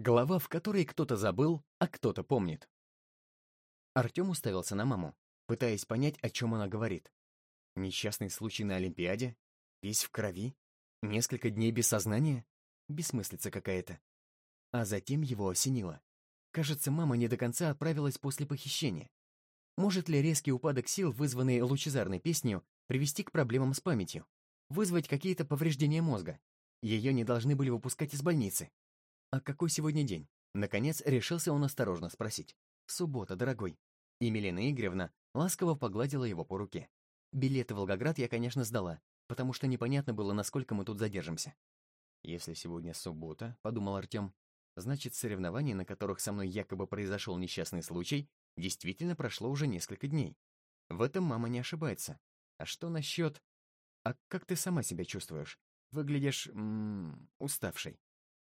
Глава, в которой кто-то забыл, а кто-то помнит. Артем уставился на маму, пытаясь понять, о чем она говорит. Несчастный случай на Олимпиаде? Весь в крови? Несколько дней без сознания? Бессмыслица какая-то. А затем его осенило. Кажется, мама не до конца отправилась после похищения. Может ли резкий упадок сил, вызванный лучезарной песнью, привести к проблемам с памятью? Вызвать какие-то повреждения мозга? Ее не должны были выпускать из больницы. «А какой сегодня день?» Наконец решился он осторожно спросить. «Суббота, дорогой». И Милена Игоревна ласково погладила его по руке. «Билеты в Волгоград я, конечно, сдала, потому что непонятно было, насколько мы тут задержимся». «Если сегодня суббота», — подумал Артем, «значит, соревнований, на которых со мной якобы произошел несчастный случай, действительно прошло уже несколько дней. В этом мама не ошибается. А что насчет... А как ты сама себя чувствуешь? Выглядишь... М -м, уставшей».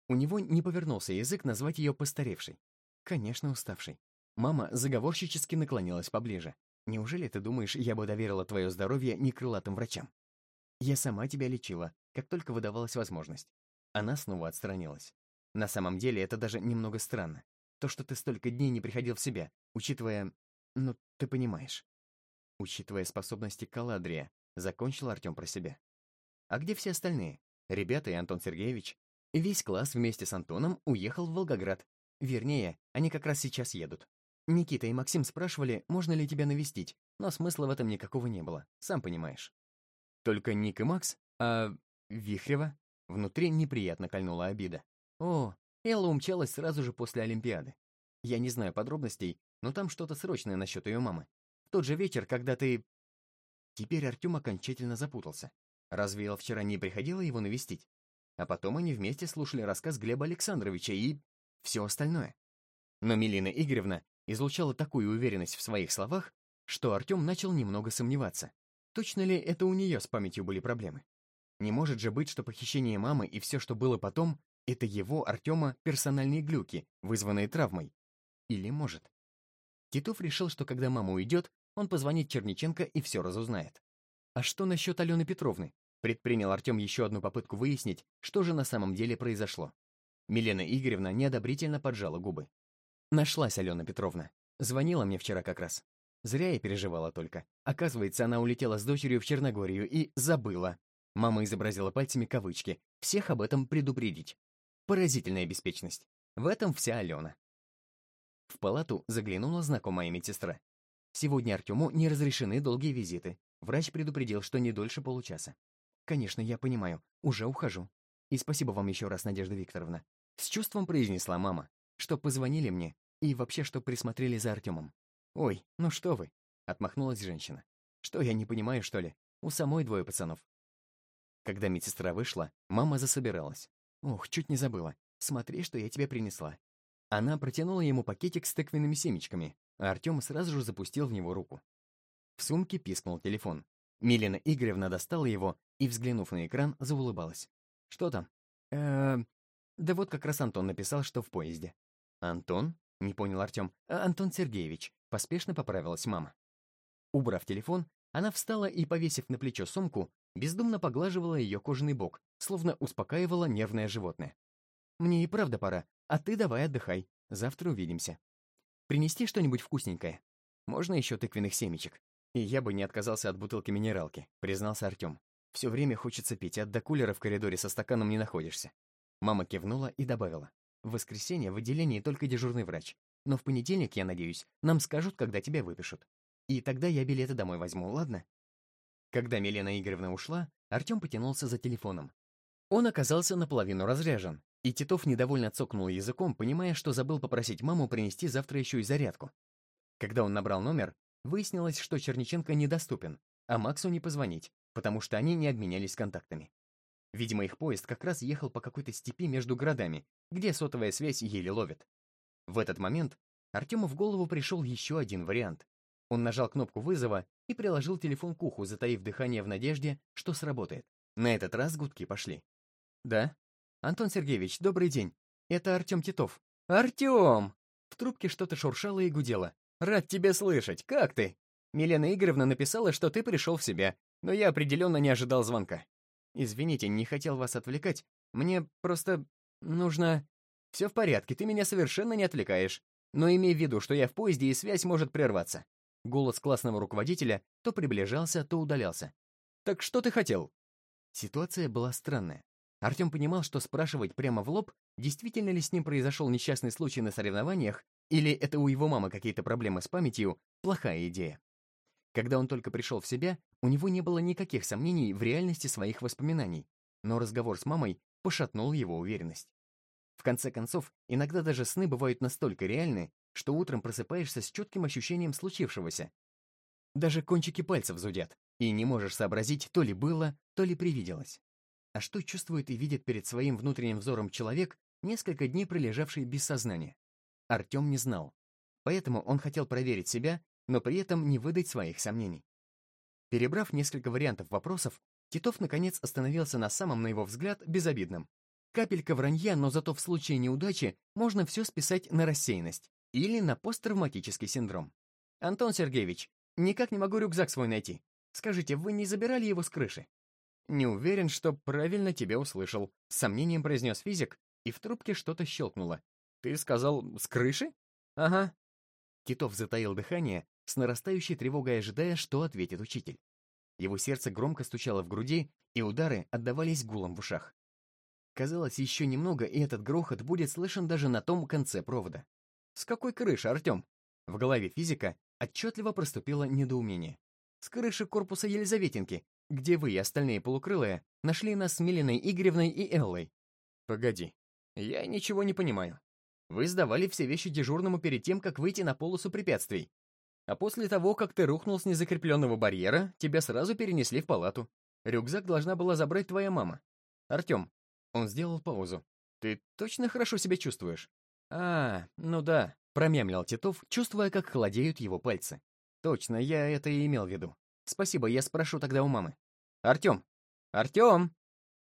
У него не повернулся язык назвать ее постаревшей. Конечно, уставшей. Мама заговорщически наклонилась поближе. «Неужели ты думаешь, я бы доверила твое здоровье некрылатым врачам? Я сама тебя лечила, как только выдавалась возможность». Она снова отстранилась. На самом деле это даже немного странно. То, что ты столько дней не приходил в себя, учитывая... Ну, ты понимаешь. Учитывая способности Каладрия, закончил Артем про себя. А где все остальные? Ребята и Антон Сергеевич? Весь класс вместе с Антоном уехал в Волгоград. Вернее, они как раз сейчас едут. Никита и Максим спрашивали, можно ли тебя навестить, но смысла в этом никакого не было, сам понимаешь. Только Ник и Макс, а Вихрева? Внутри неприятно кольнула обида. О, Элла умчалась сразу же после Олимпиады. Я не знаю подробностей, но там что-то срочное насчет ее мамы. В тот же вечер, когда ты... Теперь Артем окончательно запутался. Разве Элла вчера не приходила его навестить? А потом они вместе слушали рассказ Глеба Александровича и все остальное. Но Милина Игоревна излучала такую уверенность в своих словах, что Артем начал немного сомневаться. Точно ли это у нее с памятью были проблемы? Не может же быть, что похищение мамы и все, что было потом, это его, Артема, персональные глюки, вызванные травмой. Или может? Титов решил, что когда мама уйдет, он позвонит Черниченко и все разузнает. А что насчет Алены Петровны? Предпринял Артем еще одну попытку выяснить, что же на самом деле произошло. Милена Игоревна неодобрительно поджала губы. Нашлась Алена Петровна. Звонила мне вчера как раз. Зря я переживала только. Оказывается, она улетела с дочерью в Черногорию и забыла. Мама изобразила пальцами кавычки. Всех об этом предупредить. Поразительная беспечность. В этом вся Алена. В палату заглянула знакомая медсестра. Сегодня Артему не разрешены долгие визиты. Врач предупредил, что не дольше получаса. «Конечно, я понимаю. Уже ухожу. И спасибо вам еще раз, Надежда Викторовна». С чувством произнесла мама, что позвонили мне и вообще, что присмотрели за Артемом. «Ой, ну что вы?» — отмахнулась женщина. «Что, я не понимаю, что ли? У самой двое пацанов». Когда медсестра вышла, мама засобиралась. «Ох, чуть не забыла. Смотри, что я тебе принесла». Она протянула ему пакетик с тыквенными семечками, а Артем сразу же запустил в него руку. В сумке пискнул телефон. Милена Игоревна достала его и, взглянув на экран, заулыбалась. «Что там?» э Да вот как раз Антон написал, что в поезде». «Антон?» — не понял Артем. «А «Антон Сергеевич», — поспешно поправилась мама. Убрав телефон, она встала и, повесив на плечо сумку, бездумно поглаживала ее кожаный бок, словно успокаивала нервное животное. «Мне и правда пора, а ты давай отдыхай. Завтра увидимся. Принести что-нибудь вкусненькое? Можно еще тыквенных семечек?» «И я бы не отказался от бутылки минералки», — признался Артем. Все время хочется пить, а до кулера в коридоре со стаканом не находишься. Мама кивнула и добавила. В воскресенье в отделении только дежурный врач. Но в понедельник, я надеюсь, нам скажут, когда тебя выпишут. И тогда я билеты домой возьму, ладно? Когда Милена Игоревна ушла, Артем потянулся за телефоном. Он оказался наполовину разряжен, и Титов недовольно цокнул языком, понимая, что забыл попросить маму принести завтра еще и зарядку. Когда он набрал номер, выяснилось, что Черниченко недоступен, а Максу не позвонить, потому что они не обменялись контактами. Видимо, их поезд как раз ехал по какой-то степи между городами, где сотовая связь еле ловит. В этот момент Артему в голову пришел еще один вариант. Он нажал кнопку вызова и приложил телефон к уху, затаив дыхание в надежде, что сработает. На этот раз гудки пошли. «Да? Антон Сергеевич, добрый день. Это Артем Титов». «Артем!» В трубке что-то шуршало и гудело. «Рад тебя слышать. Как ты?» Милена Игоревна написала, что ты пришел в себя но я определенно не ожидал звонка. Извините, не хотел вас отвлекать. Мне просто нужно... Все в порядке, ты меня совершенно не отвлекаешь. Но имей в виду, что я в поезде, и связь может прерваться». Голос классного руководителя то приближался, то удалялся. «Так что ты хотел?» Ситуация была странная. Артем понимал, что спрашивать прямо в лоб, действительно ли с ним произошел несчастный случай на соревнованиях, или это у его мамы какие-то проблемы с памятью, плохая идея. Когда он только пришел в себя, у него не было никаких сомнений в реальности своих воспоминаний, но разговор с мамой пошатнул его уверенность. В конце концов, иногда даже сны бывают настолько реальны, что утром просыпаешься с четким ощущением случившегося. Даже кончики пальцев зудят, и не можешь сообразить, то ли было, то ли привиделось. А что чувствует и видит перед своим внутренним взором человек, несколько дней пролежавший без сознания? Артем не знал. Поэтому он хотел проверить себя, но при этом не выдать своих сомнений. Перебрав несколько вариантов вопросов, Титов наконец остановился на самом, на его взгляд, безобидном. Капелька вранья, но зато в случае неудачи можно все списать на рассеянность или на посттравматический синдром. «Антон Сергеевич, никак не могу рюкзак свой найти. Скажите, вы не забирали его с крыши?» «Не уверен, что правильно тебя услышал», — с сомнением произнес физик, и в трубке что-то щелкнуло. «Ты сказал, с крыши?» «Ага». Титов затаил дыхание, с нарастающей тревогой ожидая, что ответит учитель. Его сердце громко стучало в груди, и удары отдавались гулом в ушах. Казалось, еще немного, и этот грохот будет слышен даже на том конце провода. «С какой крыши, Артем?» В голове физика отчетливо проступило недоумение. «С крыши корпуса Елизаветинки, где вы и остальные полукрылые нашли нас с Милиной Игоревной и Эллой». «Погоди, я ничего не понимаю. Вы сдавали все вещи дежурному перед тем, как выйти на полосу препятствий. А после того, как ты рухнул с незакрепленного барьера, тебя сразу перенесли в палату. Рюкзак должна была забрать твоя мама. Артем. Он сделал паузу. Ты точно хорошо себя чувствуешь? А, ну да, промямлил Титов, чувствуя, как холодеют его пальцы. Точно, я это и имел в виду. Спасибо, я спрошу тогда у мамы. Артем! Артем!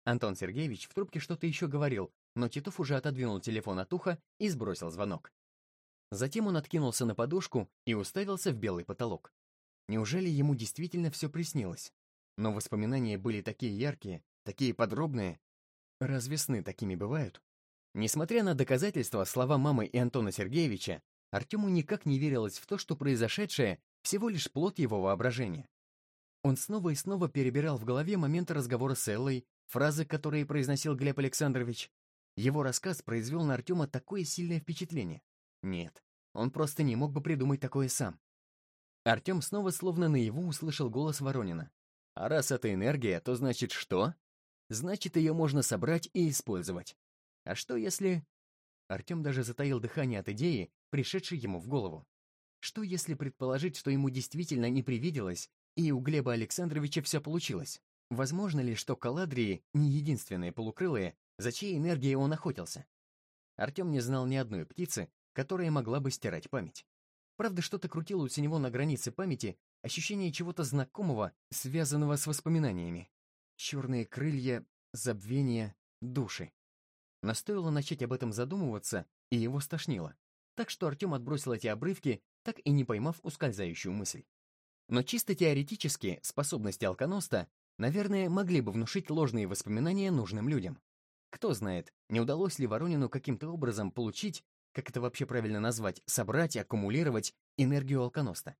Антон Сергеевич в трубке что-то еще говорил, но Титов уже отодвинул телефон от уха и сбросил звонок. Затем он откинулся на подушку и уставился в белый потолок. Неужели ему действительно все приснилось? Но воспоминания были такие яркие, такие подробные. Разве сны такими бывают? Несмотря на доказательства, слова мамы и Антона Сергеевича, Артему никак не верилось в то, что произошедшее всего лишь плод его воображения. Он снова и снова перебирал в голове моменты разговора с Эллой, фразы, которые произносил Глеб Александрович. Его рассказ произвел на Артема такое сильное впечатление. Нет, он просто не мог бы придумать такое сам. Артем снова словно наяву услышал голос Воронина. А раз это энергия, то значит что? Значит, ее можно собрать и использовать. А что если... Артем даже затаил дыхание от идеи, пришедшей ему в голову. Что если предположить, что ему действительно не привиделось, и у Глеба Александровича все получилось? Возможно ли, что Каладрии не единственные полукрылые, за чьей энергией он охотился? Артем не знал ни одной птицы, которая могла бы стирать память. Правда, что-то крутилось у него на границе памяти, ощущение чего-то знакомого, связанного с воспоминаниями. Черные крылья, забвение, души. Но стоило начать об этом задумываться, и его стошнило. Так что Артем отбросил эти обрывки, так и не поймав ускользающую мысль. Но чисто теоретически способности алконоста, наверное, могли бы внушить ложные воспоминания нужным людям. Кто знает, не удалось ли Воронину каким-то образом получить как это вообще правильно назвать, собрать и аккумулировать энергию алконоста.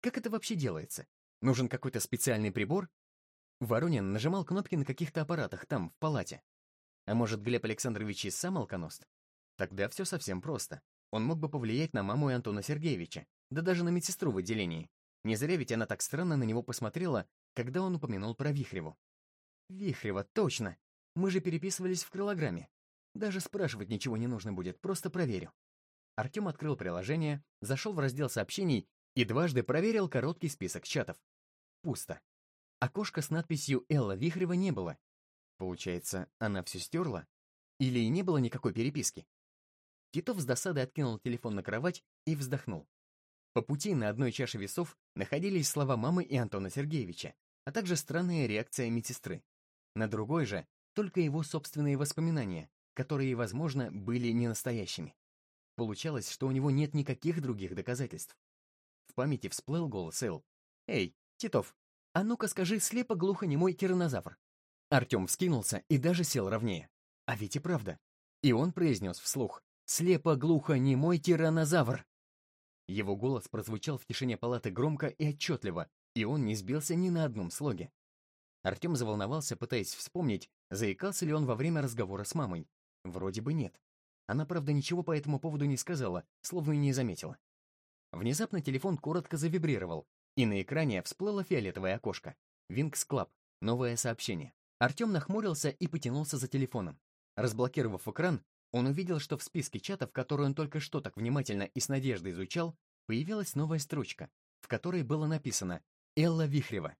Как это вообще делается? Нужен какой-то специальный прибор? Воронин нажимал кнопки на каких-то аппаратах там, в палате. А может, Глеб Александрович и сам алконост? Тогда все совсем просто. Он мог бы повлиять на маму и Антона Сергеевича, да даже на медсестру в отделении. Не зря ведь она так странно на него посмотрела, когда он упомянул про Вихреву. Вихрева, точно! Мы же переписывались в крылограмме. Даже спрашивать ничего не нужно будет, просто проверю. Артем открыл приложение, зашел в раздел сообщений и дважды проверил короткий список чатов. Пусто. Окошка с надписью «Элла Вихрева» не было. Получается, она все стерла? Или не было никакой переписки? Титов с досадой откинул телефон на кровать и вздохнул. По пути на одной чаше весов находились слова мамы и Антона Сергеевича, а также странная реакция медсестры. На другой же только его собственные воспоминания, которые, возможно, были не настоящими. Получалось, что у него нет никаких других доказательств. В памяти всплыл голос Эл. «Эй, Титов, а ну-ка скажи слепо-глухо-немой тиранозавр». Артем вскинулся и даже сел ровнее. А ведь и правда. И он произнес вслух «Слепо-глухо-немой тиранозавр». Его голос прозвучал в тишине палаты громко и отчетливо, и он не сбился ни на одном слоге. Артем заволновался, пытаясь вспомнить, заикался ли он во время разговора с мамой. Вроде бы нет. Она, правда, ничего по этому поводу не сказала, словно и не заметила. Внезапно телефон коротко завибрировал, и на экране всплыло фиолетовое окошко. Winx Club. Новое сообщение. Артем нахмурился и потянулся за телефоном. Разблокировав экран, он увидел, что в списке чатов, который он только что так внимательно и с надеждой изучал, появилась новая строчка, в которой было написано «Элла Вихрева».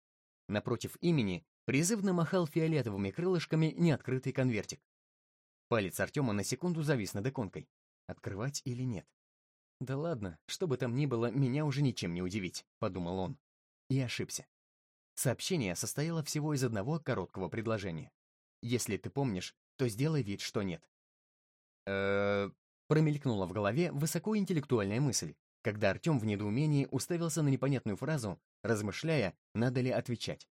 Напротив имени призывно махал фиолетовыми крылышками неоткрытый конвертик. Палец Артема на секунду завис над иконкой. Открывать или нет? «Да ладно, что бы там ни было, меня уже ничем не удивить», — подумал он. И ошибся. Сообщение состояло всего из одного короткого предложения. «Если ты помнишь, то сделай вид, что нет». э Промелькнула в голове высокоинтеллектуальная мысль, когда Артем в недоумении уставился на непонятную фразу, размышляя, надо ли отвечать.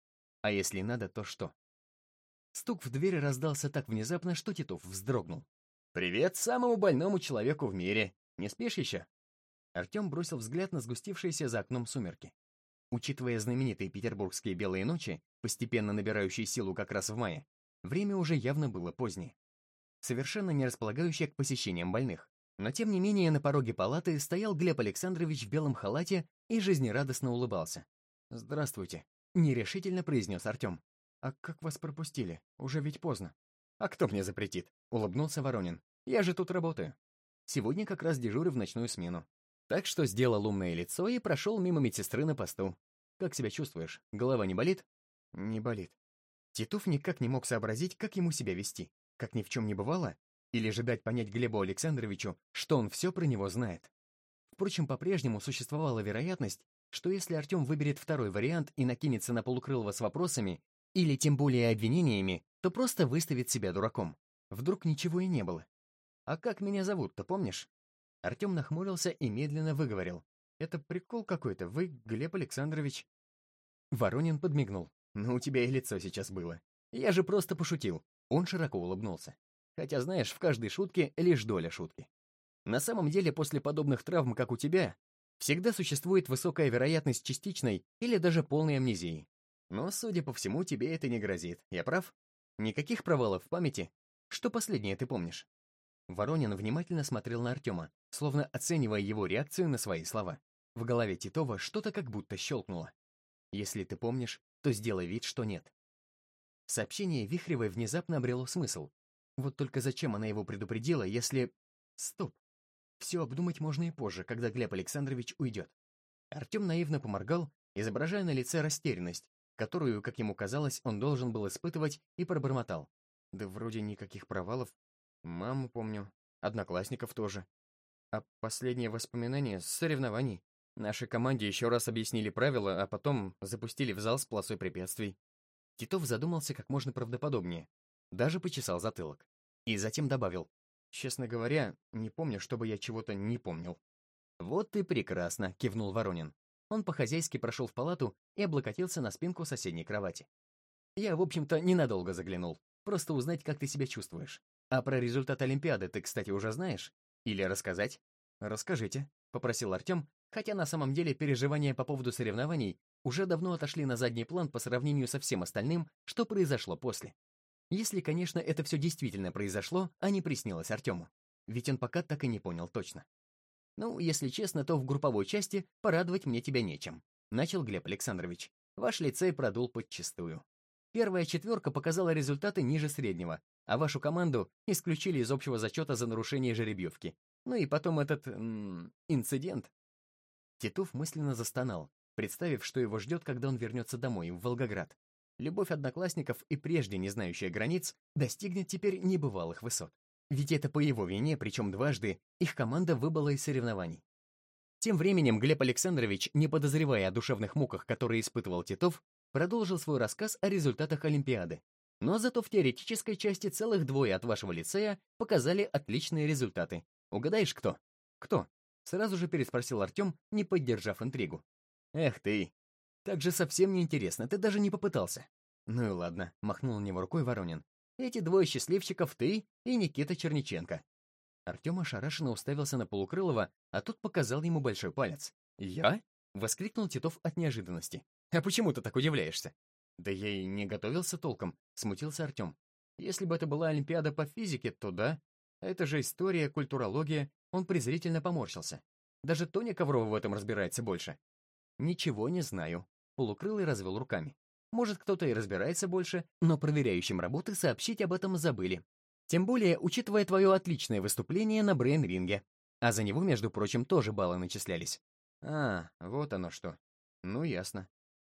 А если надо, то что? Стук в дверь раздался так внезапно, что Титов вздрогнул. «Привет самому больному человеку в мире! Не спишь еще?» Артем бросил взгляд на сгустившиеся за окном сумерки. Учитывая знаменитые петербургские белые ночи, постепенно набирающие силу как раз в мае, время уже явно было позднее. Совершенно не располагающее к посещениям больных. Но тем не менее на пороге палаты стоял Глеб Александрович в белом халате и жизнерадостно улыбался. «Здравствуйте», — нерешительно произнес Артем. «А как вас пропустили? Уже ведь поздно». «А кто мне запретит?» — улыбнулся Воронин. «Я же тут работаю. Сегодня как раз дежурю в ночную смену. Так что сделал умное лицо и прошел мимо медсестры на посту. «Как себя чувствуешь? Голова не болит?» «Не болит». Титов никак не мог сообразить, как ему себя вести. Как ни в чем не бывало? Или же дать понять Глебу Александровичу, что он все про него знает? Впрочем, по-прежнему существовала вероятность, что если Артем выберет второй вариант и накинется на Полукрылова с вопросами, или тем более обвинениями, то просто выставит себя дураком. Вдруг ничего и не было. «А как меня зовут-то, помнишь?» Артем нахмурился и медленно выговорил. «Это прикол какой-то, вы Глеб Александрович». Воронин подмигнул. «Ну, у тебя и лицо сейчас было. Я же просто пошутил». Он широко улыбнулся. Хотя, знаешь, в каждой шутке лишь доля шутки. На самом деле, после подобных травм, как у тебя, всегда существует высокая вероятность частичной или даже полной амнезии. Но, судя по всему, тебе это не грозит. Я прав? Никаких провалов в памяти? Что последнее ты помнишь? Воронин внимательно смотрел на Артема, словно оценивая его реакцию на свои слова. В голове Титова что-то как будто щелкнуло. «Если ты помнишь, то сделай вид, что нет». Сообщение Вихревой внезапно обрело смысл. Вот только зачем она его предупредила, если... Стоп. Все обдумать можно и позже, когда Глеб Александрович уйдет. Артем наивно поморгал, изображая на лице растерянность, которую, как ему казалось, он должен был испытывать, и пробормотал. Да вроде никаких провалов, Маму помню, одноклассников тоже. А последнее воспоминание с соревнований. Нашей команде еще раз объяснили правила, а потом запустили в зал с полосой препятствий. Титов задумался как можно правдоподобнее. Даже почесал затылок. И затем добавил. Честно говоря, не помню, чтобы я чего-то не помнил. «Вот ты прекрасно», — кивнул Воронин. Он по-хозяйски прошел в палату и облокотился на спинку соседней кровати. «Я, в общем-то, ненадолго заглянул. Просто узнать, как ты себя чувствуешь. А про результат Олимпиады ты, кстати, уже знаешь? Или рассказать? Расскажите, попросил Артем, хотя на самом деле переживания по поводу соревнований уже давно отошли на задний план по сравнению со всем остальным, что произошло после. Если, конечно, это все действительно произошло, а не приснилось Артему. Ведь он пока так и не понял точно. Ну, если честно, то в групповой части порадовать мне тебя нечем, начал Глеб Александрович. Ваш лицей продул подчистую. Первая четверка показала результаты ниже среднего, а вашу команду исключили из общего зачета за нарушение жеребьевки. Ну и потом этот... М -м, инцидент. Титов мысленно застонал, представив, что его ждет, когда он вернется домой, в Волгоград. Любовь одноклассников и прежде не знающая границ достигнет теперь небывалых высот. Ведь это по его вине, причем дважды, их команда выбыла из соревнований. Тем временем Глеб Александрович, не подозревая о душевных муках, которые испытывал Титов, продолжил свой рассказ о результатах Олимпиады, но зато в теоретической части целых двое от вашего лицея показали отличные результаты. Угадаешь, кто? Кто? Сразу же переспросил Артем, не поддержав интригу. Эх ты. Так же совсем не интересно, ты даже не попытался. Ну и ладно, махнул на него рукой Воронин. Эти двое счастливчиков ты и Никита Черниченко». Артем ошарашенно уставился на Полукрылова, а тот показал ему большой палец. «Я?» — воскликнул Титов от неожиданности. «А почему ты так удивляешься?» «Да я и не готовился толком», — смутился Артем. «Если бы это была Олимпиада по физике, то да. Это же история, культурология». Он презрительно поморщился. Даже Тоня Коврова в этом разбирается больше. «Ничего не знаю», — Полукрылый развел руками. «Может, кто-то и разбирается больше, но проверяющим работы сообщить об этом забыли. Тем более, учитывая твое отличное выступление на брейн-ринге. А за него, между прочим, тоже баллы начислялись». «А, вот оно что. Ну, ясно.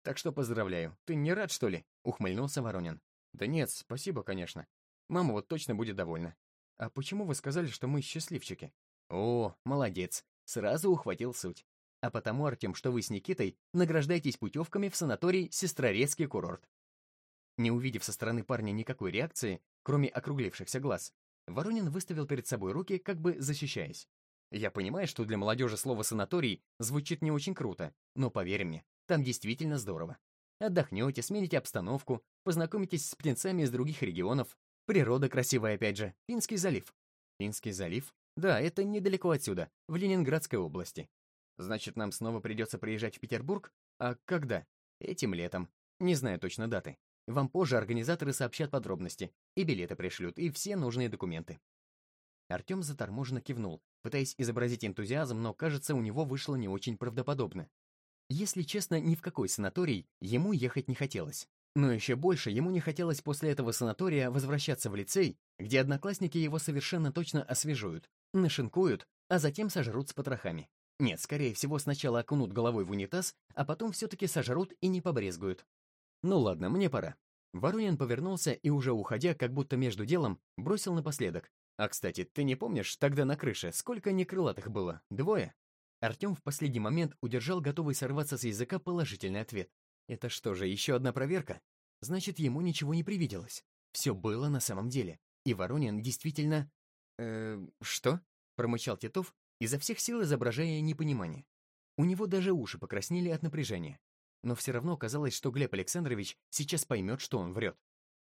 Так что поздравляю. Ты не рад, что ли?» — ухмыльнулся Воронин. «Да нет, спасибо, конечно. Мама вот точно будет довольна. А почему вы сказали, что мы счастливчики?» «О, молодец. Сразу ухватил суть. А потому, Артем, что вы с Никитой награждаетесь путевками в санаторий Сестрорецкий курорт». Не увидев со стороны парня никакой реакции, кроме округлившихся глаз, Воронин выставил перед собой руки, как бы защищаясь. Я понимаю, что для молодежи слово «санаторий» звучит не очень круто, но поверь мне, там действительно здорово. Отдохнете, смените обстановку, познакомитесь с птенцами из других регионов. Природа красивая опять же. Финский залив. Финский залив? Да, это недалеко отсюда, в Ленинградской области. Значит, нам снова придется приезжать в Петербург? А когда? Этим летом. Не знаю точно даты. Вам позже организаторы сообщат подробности, и билеты пришлют, и все нужные документы. Артем заторможенно кивнул, пытаясь изобразить энтузиазм, но, кажется, у него вышло не очень правдоподобно. Если честно, ни в какой санаторий ему ехать не хотелось. Но еще больше ему не хотелось после этого санатория возвращаться в лицей, где одноклассники его совершенно точно освежуют, нашинкуют, а затем сожрут с потрохами. Нет, скорее всего, сначала окунут головой в унитаз, а потом все-таки сожрут и не побрезгуют. Ну ладно, мне пора. Воронин повернулся и, уже уходя, как будто между делом, бросил напоследок. А, кстати, ты не помнишь, тогда на крыше сколько некрылатых было? Двое? Артем в последний момент удержал готовый сорваться с языка положительный ответ. Это что же, еще одна проверка? Значит, ему ничего не привиделось. Все было на самом деле. И Воронин действительно... «Э, что?» — промычал Титов, изо всех сил изображая непонимание. У него даже уши покраснели от напряжения. Но все равно казалось, что Глеб Александрович сейчас поймет, что он врет.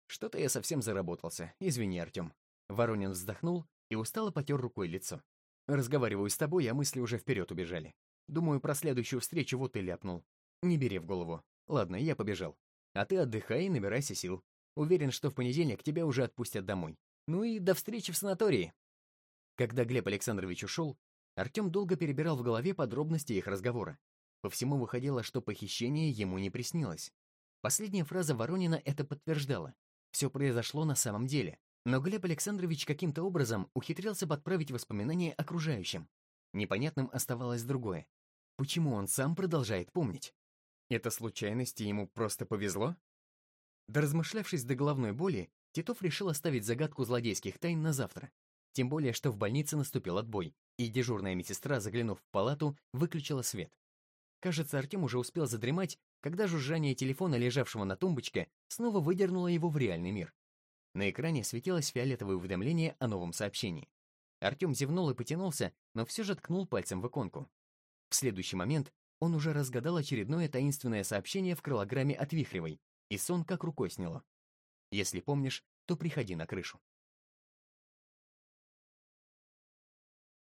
Что-то я совсем заработался. Извини, Артем. Воронин вздохнул и устало потер рукой лицо. Разговариваю с тобой, а мысли уже вперед убежали. Думаю, про следующую встречу вот и ляпнул. Не бери в голову. Ладно, я побежал. А ты отдыхай и набирайся сил. Уверен, что в понедельник тебя уже отпустят домой. Ну и до встречи в санатории. Когда Глеб Александрович ушел, Артем долго перебирал в голове подробности их разговора. По всему выходило, что похищение ему не приснилось. Последняя фраза Воронина это подтверждала. Все произошло на самом деле. Но Глеб Александрович каким-то образом ухитрялся подправить воспоминания окружающим. Непонятным оставалось другое. Почему он сам продолжает помнить? Это случайности ему просто повезло? Доразмышлявшись до головной боли, Титов решил оставить загадку злодейских тайн на завтра. Тем более, что в больнице наступил отбой, и дежурная медсестра, заглянув в палату, выключила свет. Кажется, Артем уже успел задремать, когда жужжание телефона, лежавшего на тумбочке, снова выдернуло его в реальный мир. На экране светилось фиолетовое уведомление о новом сообщении. Артем зевнул и потянулся, но все же ткнул пальцем в иконку. В следующий момент он уже разгадал очередное таинственное сообщение в крылограмме от Вихревой, и сон как рукой сняло. Если помнишь, то приходи на крышу.